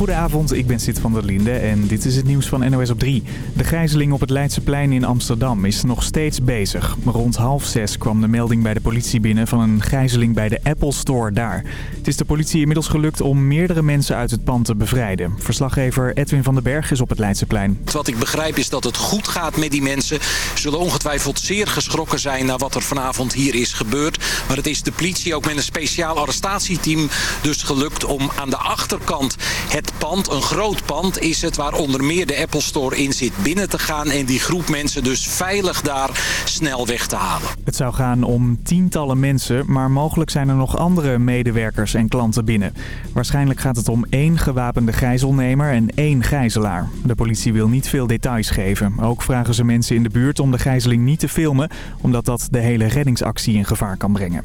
Goedenavond, ik ben Sid van der Linde en dit is het nieuws van NOS op 3. De gijzeling op het Leidseplein in Amsterdam is nog steeds bezig. Rond half zes kwam de melding bij de politie binnen van een gijzeling bij de Apple Store daar. Het is de politie inmiddels gelukt om meerdere mensen uit het pand te bevrijden. Verslaggever Edwin van den Berg is op het Leidseplein. Wat ik begrijp is dat het goed gaat met die mensen. Ze zullen ongetwijfeld zeer geschrokken zijn naar wat er vanavond hier is gebeurd. Maar het is de politie ook met een speciaal arrestatieteam dus gelukt om aan de achterkant het pand, een groot pand is het, waar onder meer de Apple Store in zit, binnen te gaan. En die groep mensen dus veilig daar snel weg te halen. Het zou gaan om tientallen mensen, maar mogelijk zijn er nog andere medewerkers en klanten binnen. Waarschijnlijk gaat het om één gewapende gijzelnemer en één gijzelaar. De politie wil niet veel details geven. Ook vragen ze mensen in de buurt om de gijzeling niet te filmen, omdat dat de hele reddingsactie in gevaar kan brengen.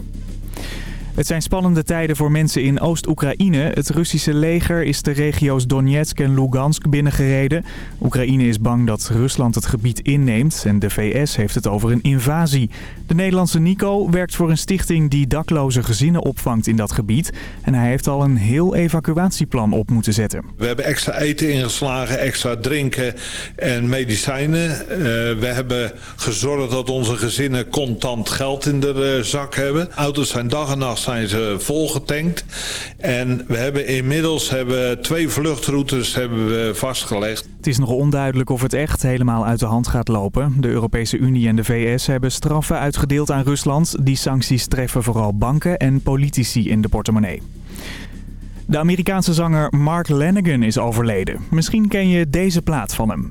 Het zijn spannende tijden voor mensen in Oost-Oekraïne. Het Russische leger is de regio's Donetsk en Lugansk binnengereden. Oekraïne is bang dat Rusland het gebied inneemt en de VS heeft het over een invasie. De Nederlandse Nico werkt voor een stichting die dakloze gezinnen opvangt in dat gebied. En hij heeft al een heel evacuatieplan op moeten zetten. We hebben extra eten ingeslagen, extra drinken en medicijnen. Uh, we hebben gezorgd dat onze gezinnen contant geld in de zak hebben. Auto's zijn dag en nacht zijn ze volgetankt. En we hebben inmiddels hebben twee vluchtroutes hebben we vastgelegd. Het is nog onduidelijk of het echt helemaal uit de hand gaat lopen. De Europese Unie en de VS hebben straffen uitgedeeld aan Rusland. Die sancties treffen vooral banken en politici in de portemonnee. De Amerikaanse zanger Mark Lanigan is overleden. Misschien ken je deze plaat van hem.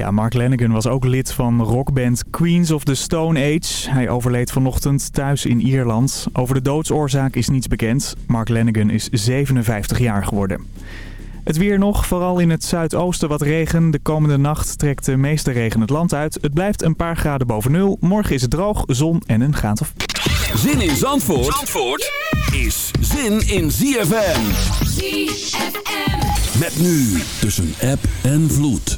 Ja, Mark Lanigan was ook lid van rockband Queens of the Stone Age. Hij overleed vanochtend thuis in Ierland. Over de doodsoorzaak is niets bekend. Mark Lanigan is 57 jaar geworden. Het weer nog, vooral in het zuidoosten wat regen. De komende nacht trekt de meeste regen het land uit. Het blijft een paar graden boven nul. Morgen is het droog, zon en een graad of... Zin in Zandvoort, Zandvoort is zin in ZFM. ZFM. Met nu tussen app en vloed.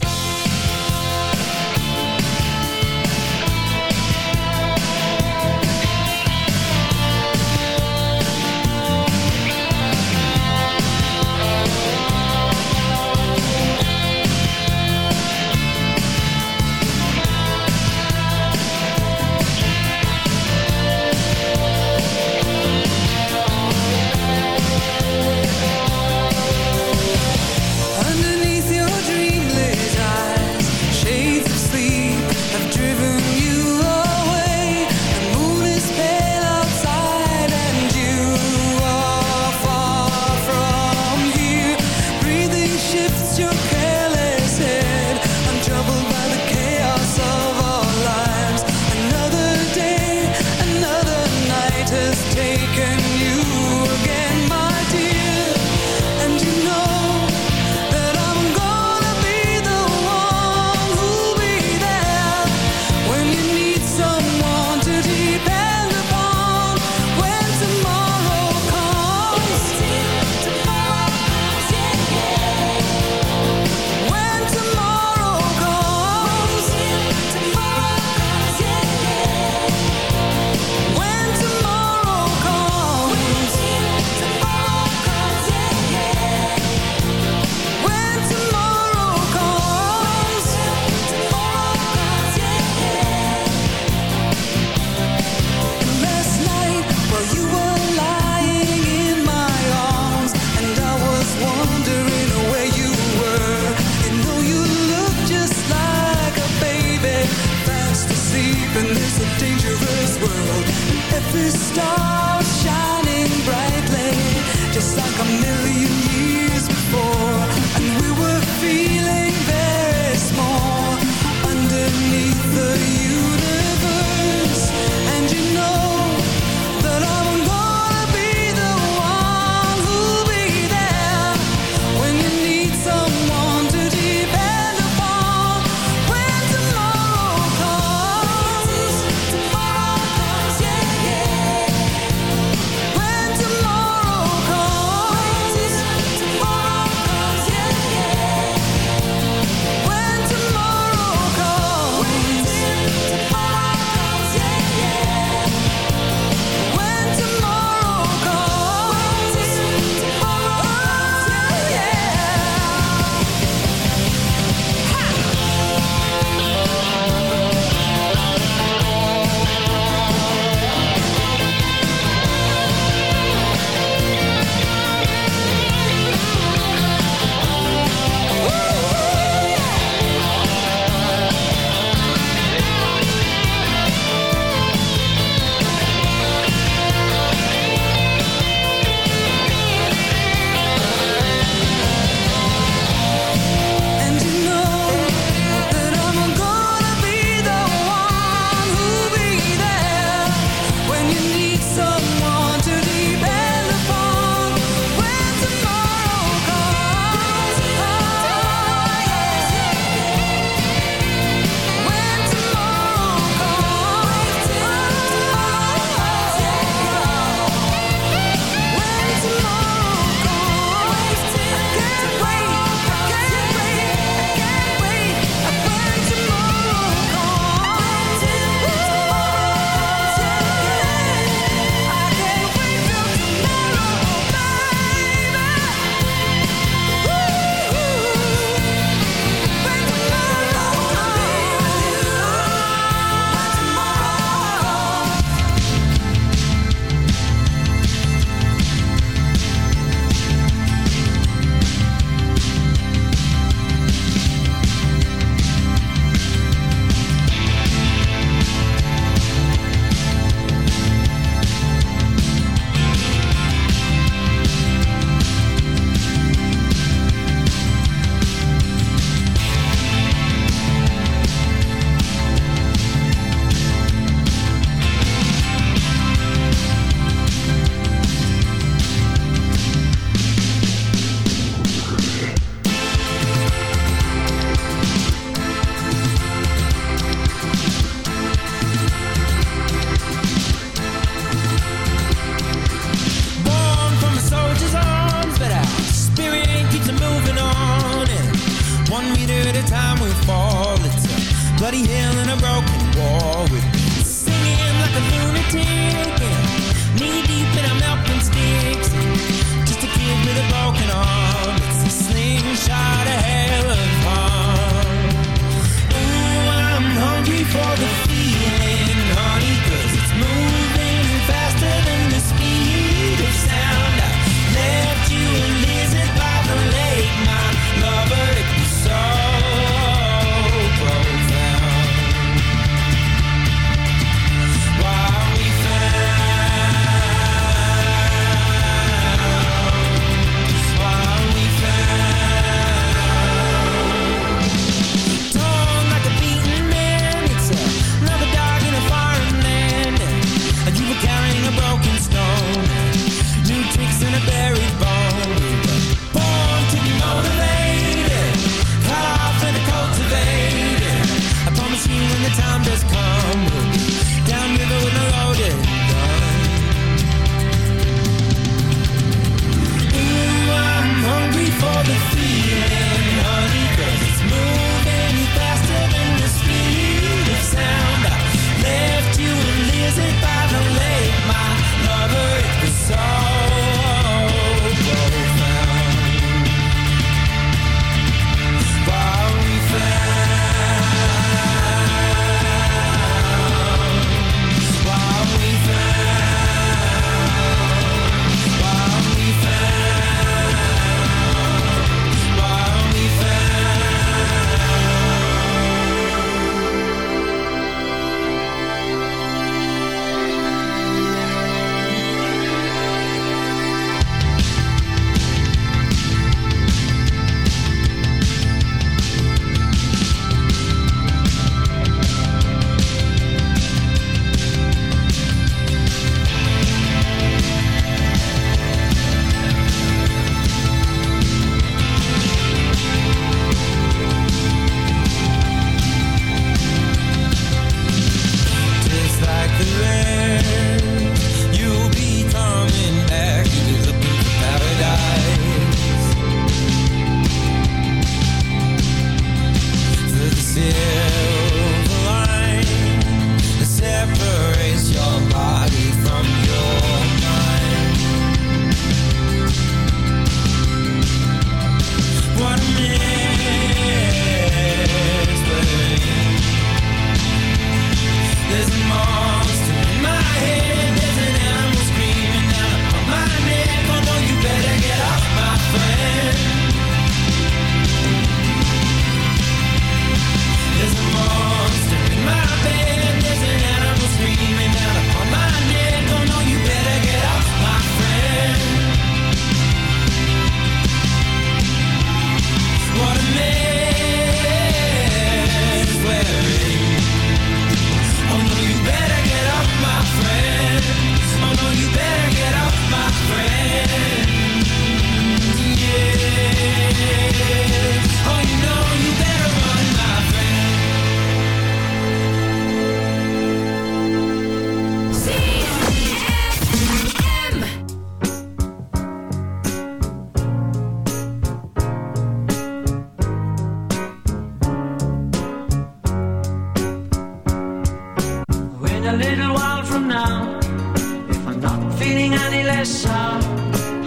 myself.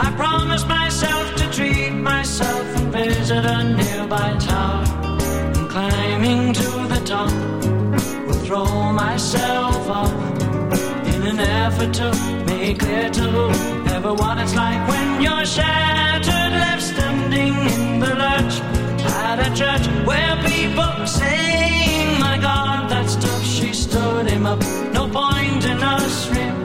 I promised myself to treat myself and visit a nearby tower. And climbing to the top, will throw myself up in an effort to make clear to everyone it's like when you're shattered, left standing in the lurch at a church where people saying, My God, that stuff she stood him up. No point in us remaining.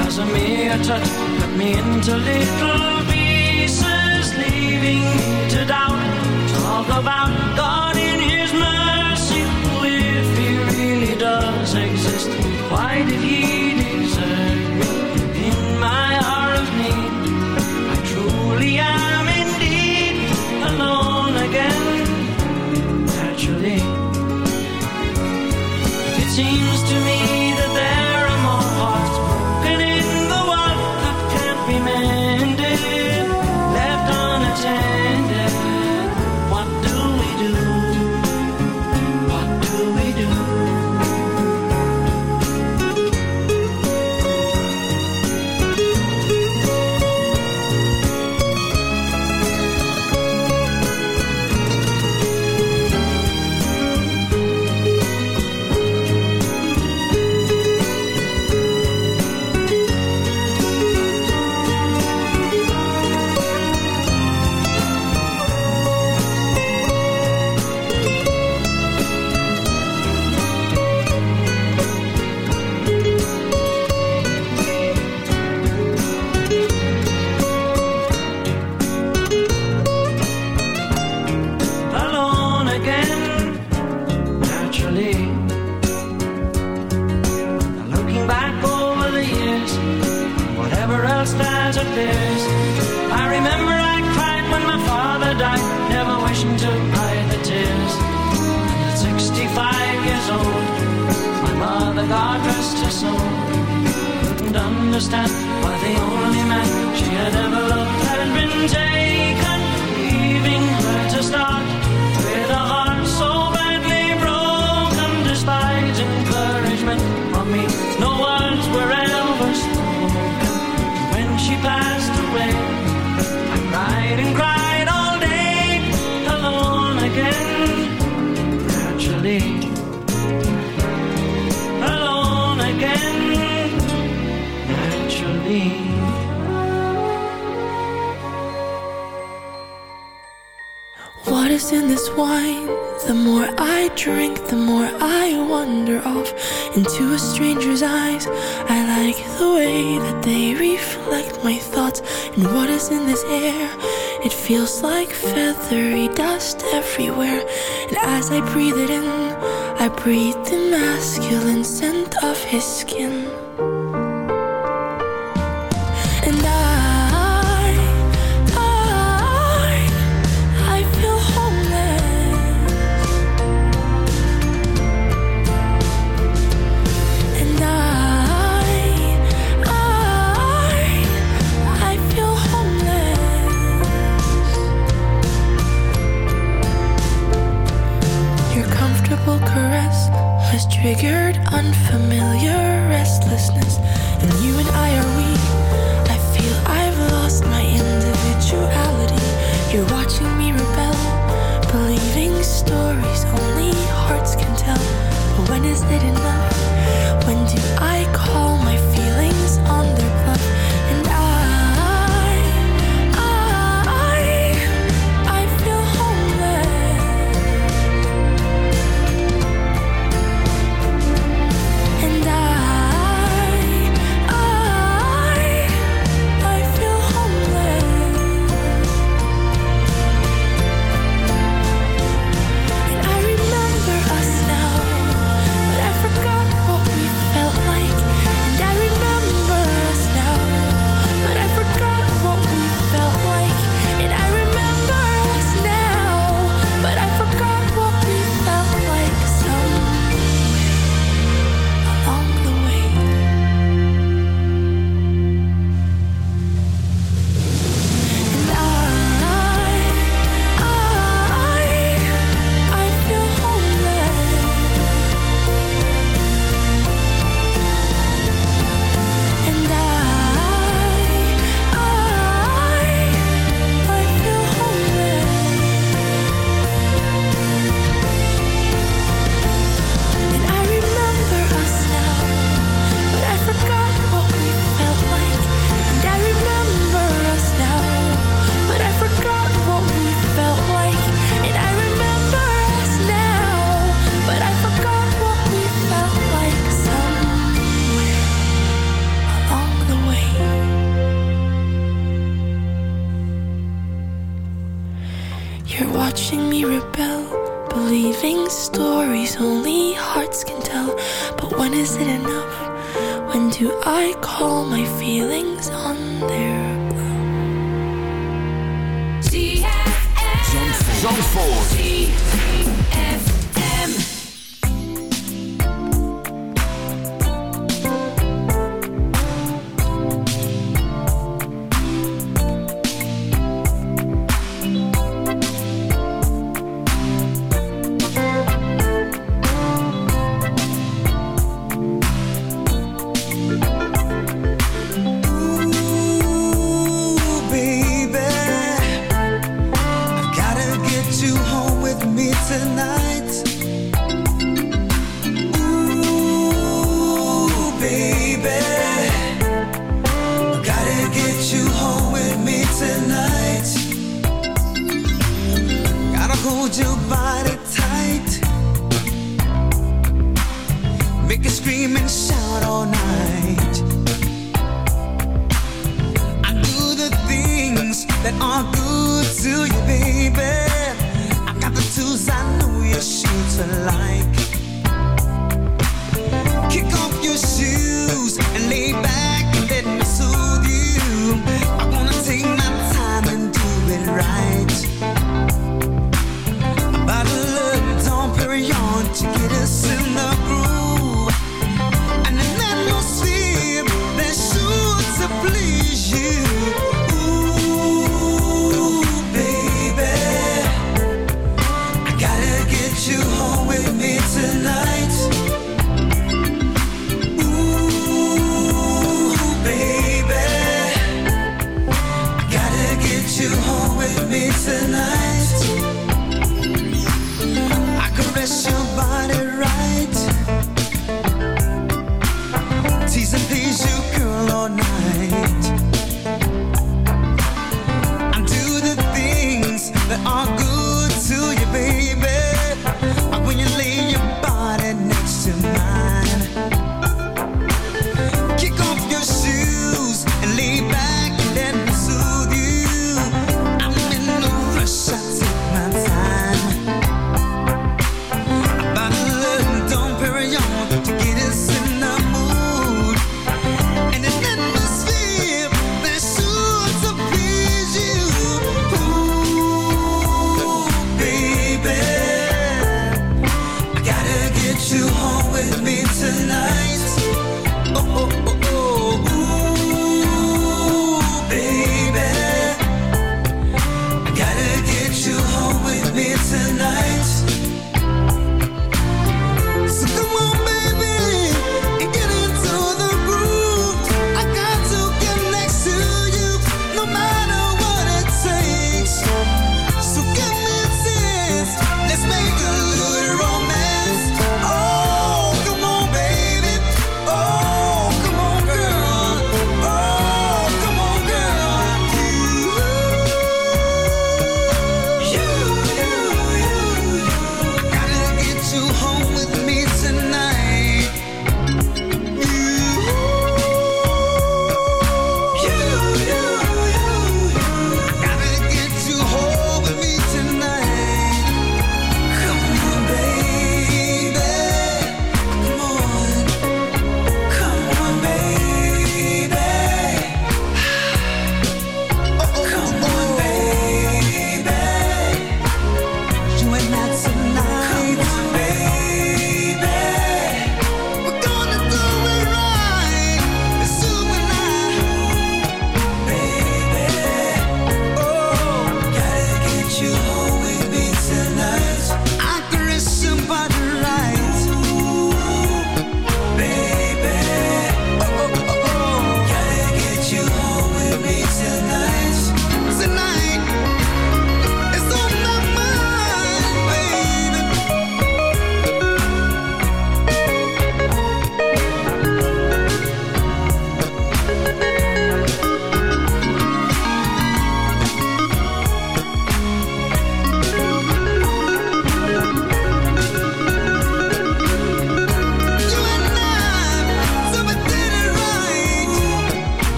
as a mere touch cut me into little pieces, leaving me to doubt. Talk about God in His mercy, if He really does exist. Why did He? Can as I breathe it enough?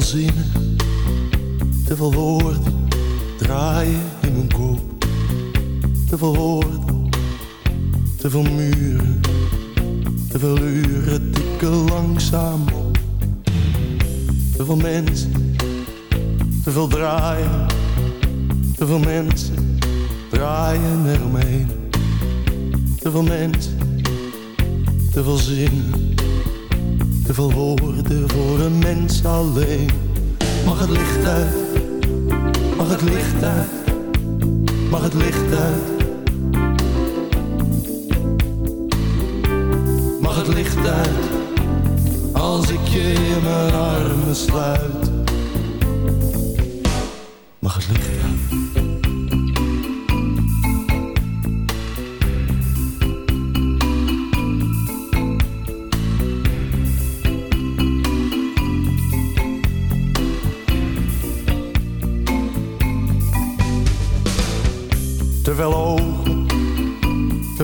veel zinnen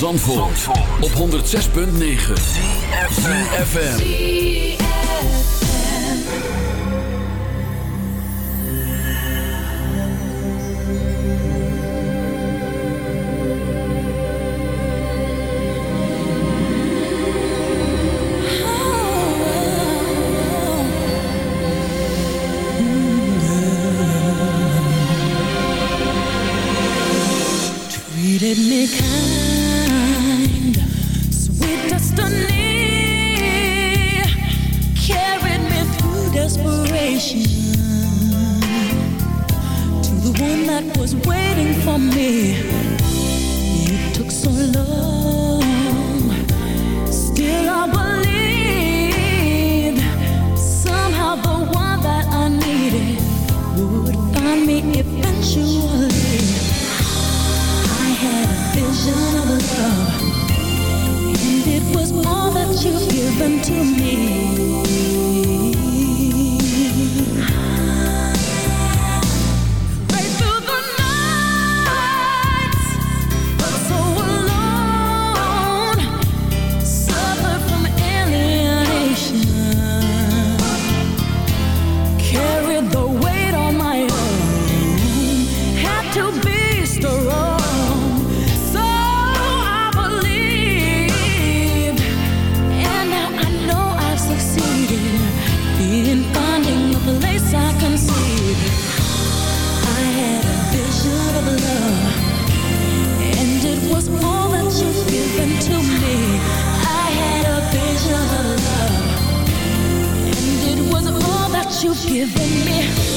Zandvoort, op 106.9 CFFM Treated me kind was waiting for me. It took so long. Still, I believed somehow the one that I needed would find me eventually. I had a vision of love, and it was all that you've given to me. You've given me.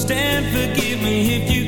Understand. Forgive me if you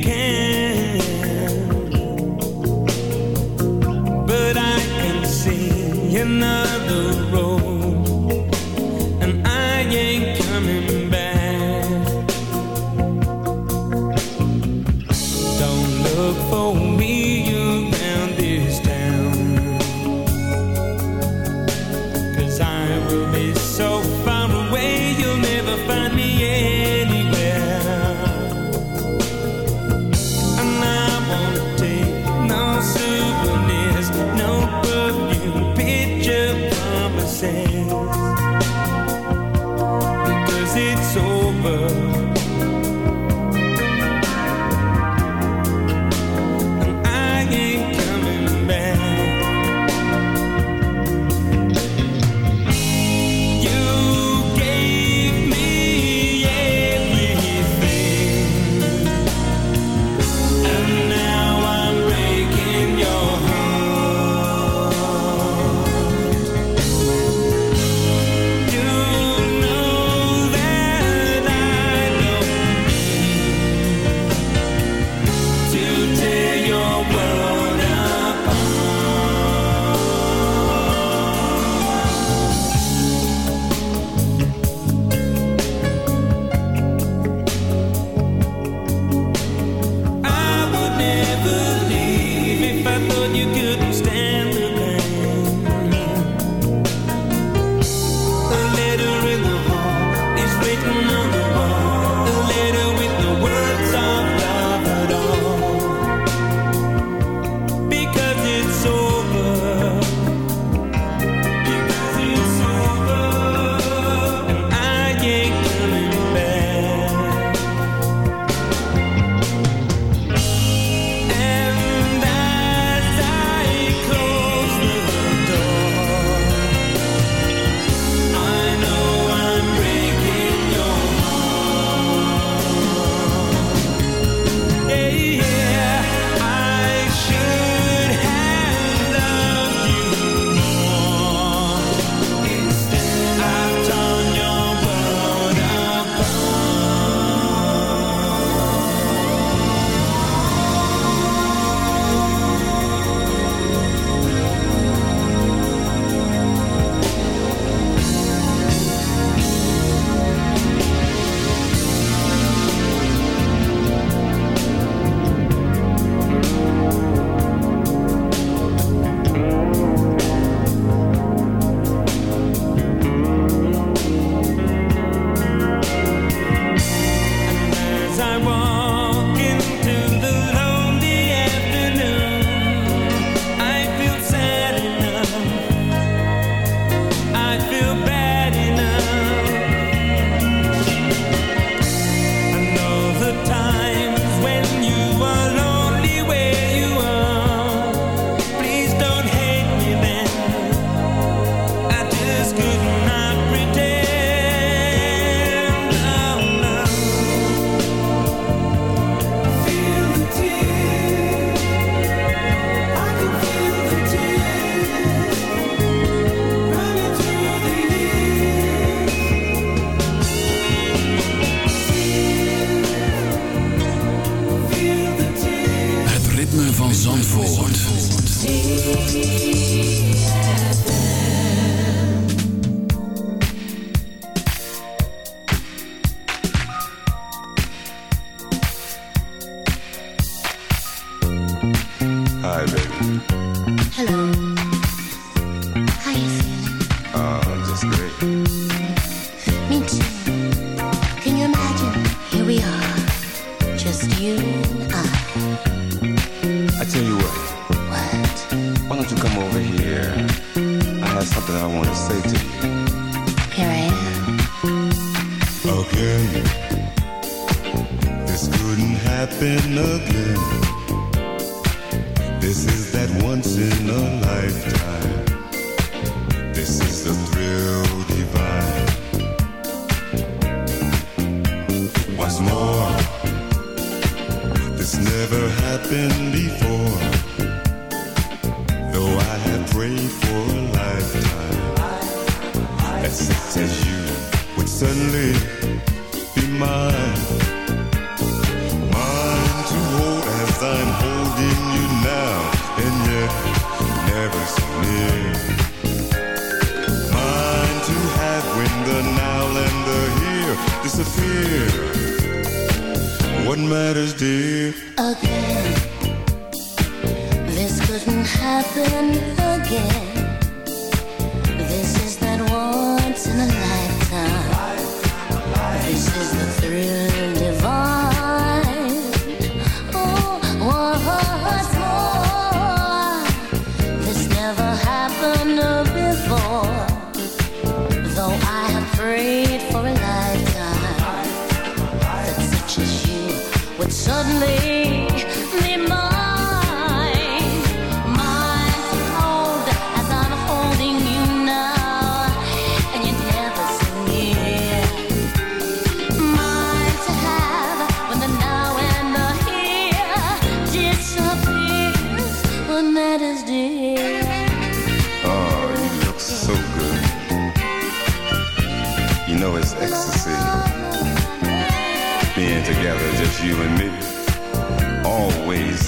Suddenly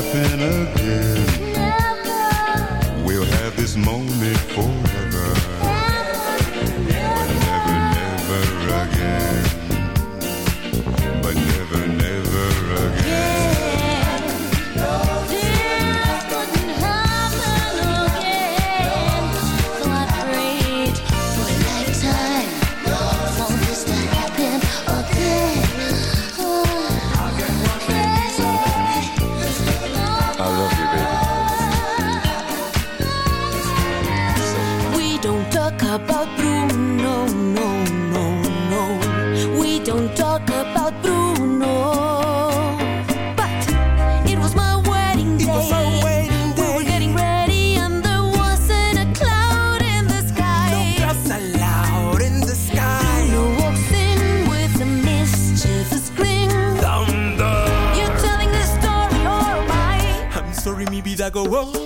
happen again. about Bruno, no, no, no. We don't talk about Bruno. But it was my wedding day. It was our wedding day. We were getting ready, and there wasn't a cloud in the sky. No clouds allowed in the sky. Bruno walks in with a mischievous grin. Thunder. You're telling the story, oh or am I? I'm sorry, maybe that go wrong.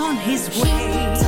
on his way.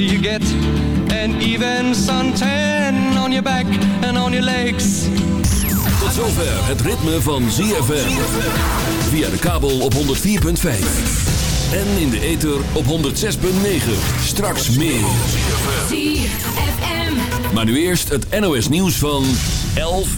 You get an even suntan on your back and on your legs. Tot zover het ritme van ZFM. Via de kabel op 104.5. En in de ether op 106.9. Straks meer. ZFM. Maar nu eerst het NOS nieuws van 11